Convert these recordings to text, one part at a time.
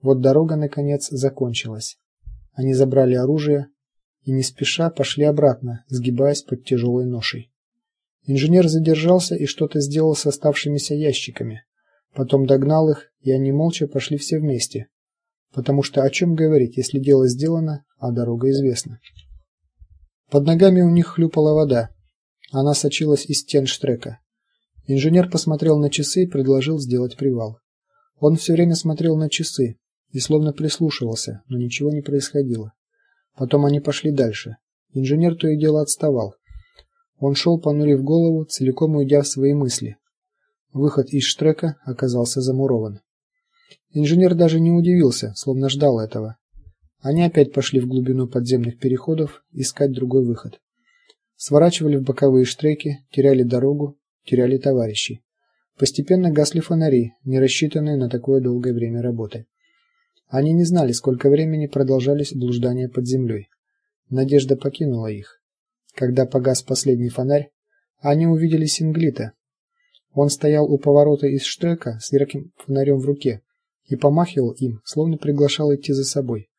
Вот дорога наконец закончилась. Они забрали оружие и не спеша пошли обратно, сгибаясь под тяжелой ношей. Инженер задержался и что-то сделал с оставшимися ящиками. Потом догнал их, и они молча пошли все вместе. Потому что о чем говорить, если дело сделано, а дорога известна. Под ногами у них хлюпала вода. Она сочилась из стен штрека. Инженер посмотрел на часы и предложил сделать привал. Он все время смотрел на часы и словно прислушивался, но ничего не происходило. Потом они пошли дальше. Инженер то и дело отставал. Он шел, понурив голову, целиком уйдя в свои мысли. Выход из штрека оказался замурован. Инженер даже не удивился, словно ждал этого. Они опять пошли в глубину подземных переходов искать другой выход. Сворачивали в боковые штреки, теряли дорогу, теряли товарищей. Постепенно гасли фонари, не рассчитанные на такое долгое время работы. Они не знали, сколько времени продолжались блуждания под землей. Надежда покинула их. Когда погас последний фонарь, они увидели Синглита. Он стоял у поворота из штрека с ярким фонарем в руке и помахивал им, словно приглашал идти за собой.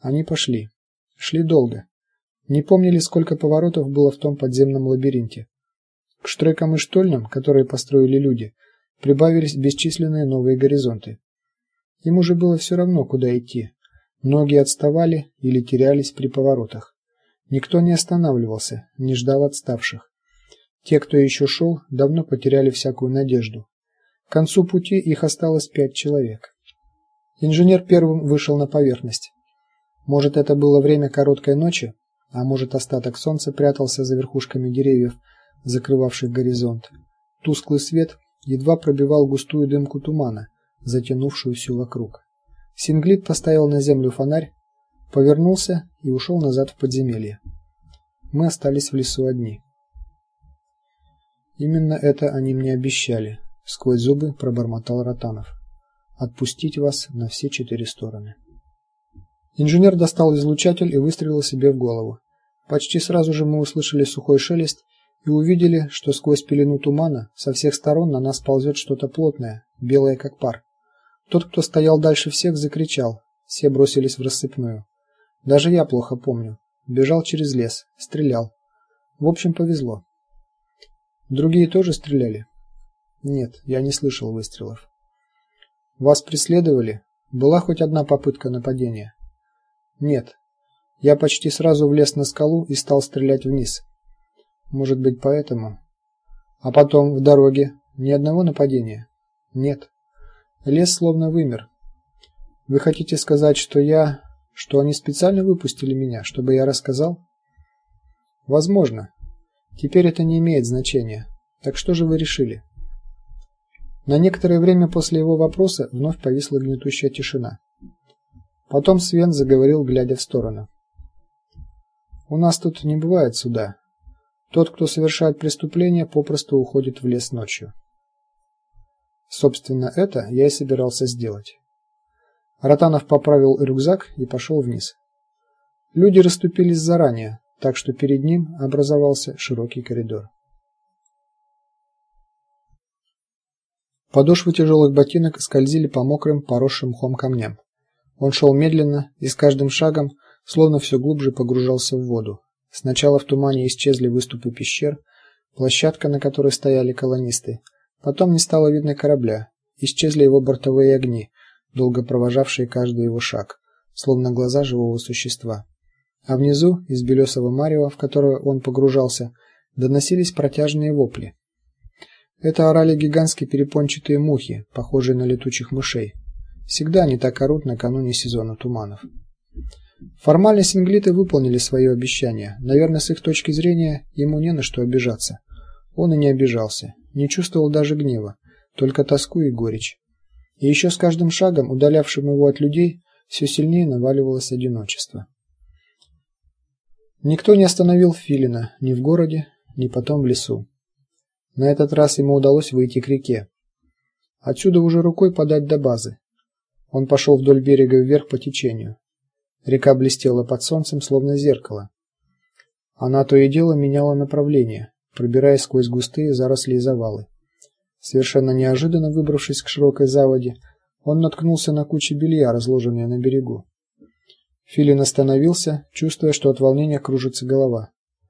Они пошли. Шли долго. Не помнили, сколько поворотов было в том подземном лабиринте. К штрекам и штольням, которые построили люди, прибавились бесчисленные новые горизонты. Им уже было все равно, куда идти. Ноги отставали или терялись при поворотах. Никто не останавливался, не ждал отставших. Те, кто еще шел, давно потеряли всякую надежду. К концу пути их осталось пять человек. Инженер первым вышел на поверхность. Может, это было время короткой ночи, а может, остаток солнца прятался за верхушками деревьев, закрывавших горизонт. Тусклый свет едва пробивал густую дымку тумана, затянувшую всю вокруг. Синглит поставил на землю фонарь, повернулся и ушел назад в подземелье. Мы остались в лесу одни. Именно это они мне обещали, сквозь зубы пробормотал Ротанов. Отпустить вас на все четыре стороны. Инженер достал излучатель и выстрелил себе в голову. Почти сразу же мы услышали сухой шелест и увидели, что сквозь пелену тумана со всех сторон на нас ползет что-то плотное, белое как пар. Тот, кто стоял дальше всех, закричал. Все бросились в рассыпную. Даже я плохо помню. Бежал через лес, стрелял. В общем, повезло. Другие тоже стреляли? Нет, я не слышал выстрелов. Вас преследовали? Была хоть одна попытка нападения? Нет. Я почти сразу влез на скалу и стал стрелять вниз. Может быть, поэтому. А потом в дороге ни одного нападения. Нет. Лес словно вымер. Вы хотите сказать, что я, что они специально выпустили меня, чтобы я рассказал? Возможно. Теперь это не имеет значения. Так что же вы решили? На некоторое время после его вопроса вновь повисла гнетущая тишина. Потом Свен заговорил, глядя в сторону. У нас тут не бывает суда. Тот, кто совершает преступление, попросту уходит в лес ночью. Собственно, это я и собирался сделать. Ротанов поправил рюкзак и пошел вниз. Люди расступились заранее, так что перед ним образовался широкий коридор. Подошвы тяжелых ботинок скользили по мокрым, поросшим мхом камням. Он шел медленно и с каждым шагом словно все глубже погружался в воду. Сначала в тумане исчезли выступы пещер, площадка, на которой стояли колонисты. Потом не стало видно корабля. Исчезли его бортовые огни, долго провожавшие каждый его шаг, словно глаза живого существа. А внизу, из белесого марева, в которое он погружался, доносились протяжные вопли. Это орали гигантские перепончатые мухи, похожие на летучих мышей. Всегда они так орут накануне сезона туманов. Формально синглиты выполнили свое обещание. Наверное, с их точки зрения, ему не на что обижаться. Он и не обижался, не чувствовал даже гнева, только тоску и горечь. И еще с каждым шагом, удалявшим его от людей, все сильнее наваливалось одиночество. Никто не остановил Филина ни в городе, ни потом в лесу. На этот раз ему удалось выйти к реке. Отсюда уже рукой подать до базы. Он пошел вдоль берега вверх по течению. Река блестела под солнцем, словно зеркало. Она то и дело меняла направление, пробираясь сквозь густые заросли и завалы. Совершенно неожиданно выбравшись к широкой заводе, Он наткнулся на кучи белья, разложенные на берегу. Филин остановился, чувствуя, что от волнения кружится голова.